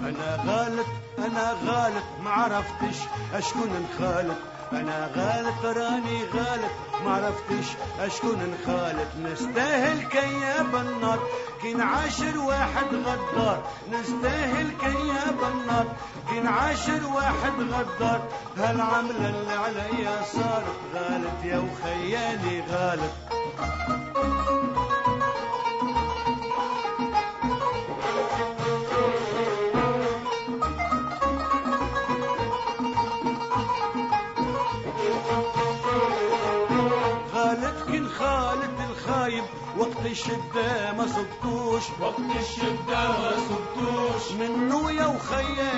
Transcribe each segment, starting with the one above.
أنا غالط أنا غالط ما عرفتش أشكون نخالط أنا غالط راني غالط ما عرفتش أشكون نخالط نستاهل كياب النار. كي نعاشر واحد غدار. نستاهل كياب النار. كي نعاشر واحد غدار. هالعملة اللي عليا صارت غالط يا وخيالي غالط وقت الشدة ما صبتوش وقت الشدة ما سبتوش. منو يا وخياني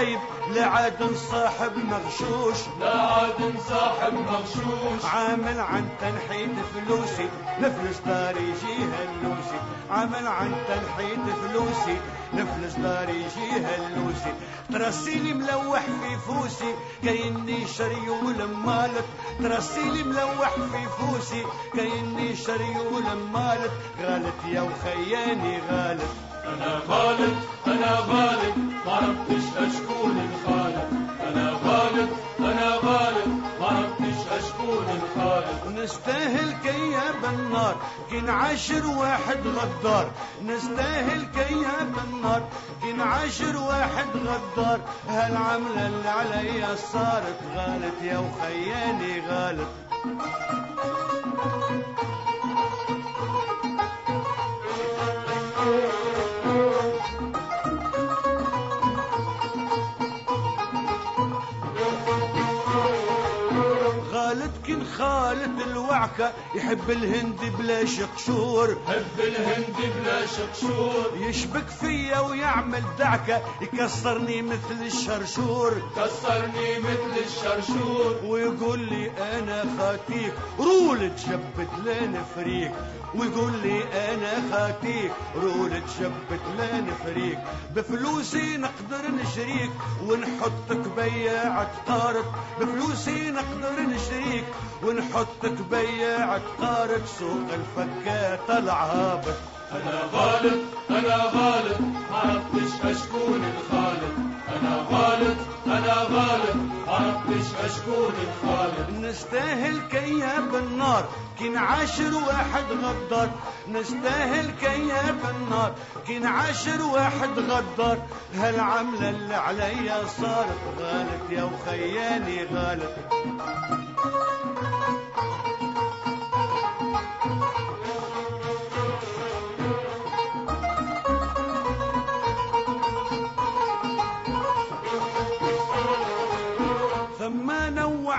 تايب لعاد صاحب مغشوش. لا عاد صاحب مغشوش. عامل عن تنحيت فلوسي نفلس دار يجيها اللوسي عامل عن تنحيت فلوسي نفلس دار يجيها اللوسي ترسيلي ملوح في فوسي كأني شري ولمالك ترسيلي ملوح في فوسي كأني شري ولمالك غالط يا وخياني غالط أنا غالط ما أشكون الخالق. أنا غالط ما أشكون الخالق. نستاهل كياب النار كي نعاشر واحد غدار. نستاهل كياب النار كي نعاشر واحد غدار. هالعملة اللي عليا صارت غالط يا وخياني غالط كن خالد الوعكة يحب الهند بلا شقشور حب الهند بلا شقشور يشبك فيا ويعمل دعكة يكسرني مثل الشرشور كسرني مثل الشرشور ويقول لي أنا خاتيك رول تشبت لنا فريق ويقول لي أنا خاتيك رول تشبت لنا فريق بفلوسي نقدر نشريك ونحطك بياعة قارب بفلوسي نقدر نشريك ونحطك بياعة قارب سوق الفكات العابد أنا غالط أنا غالط عرفتش اشكون الخالق أنا غالط أنا غالط عرفتش اشكون الخالق نستاهل كياب النار كي نعاشر واحد غدار. نستاهل كياب النار كي نعاشر واحد غدار. هالعملة اللي عليا صارت غالط يا وخياني غالط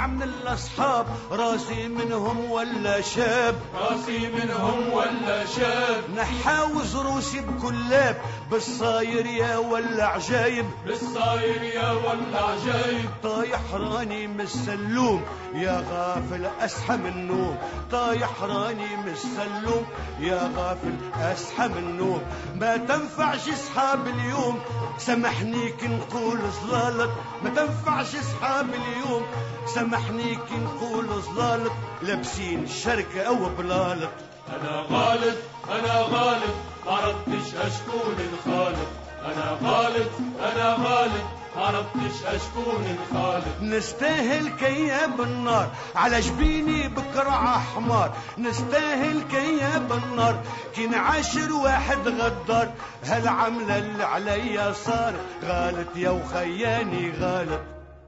من الأصحاب راسي منهم ولا شاب. راسي منهم ولا شاب. نحاوز روسي بكلاب بالصاير يا ولا عجايب. بالصاير يا ولا عجايب. طايح راني من السلوم يا غافل اصحى من النوم طايح راني من السلوم يا غافل اصحى من النوم ما تنفعش أصحاب اليوم سامحني كي نقول ظلالك ما تنفعش اصحاب اليوم. سامحني كي نقول ظلالك لابسين شركة أو بلالك أنا غالط أنا غالط ما عرفتش أشكون الخالق. أنا غالط أنا غالط عرفتش اشكون الخالق. نستاهل كياب النار. على جبيني بكرع حمار نستاهل كياب النار. كي نعاشر واحد غدار. هالعملة اللي عليا صار؟ غالط يا وخياني غالط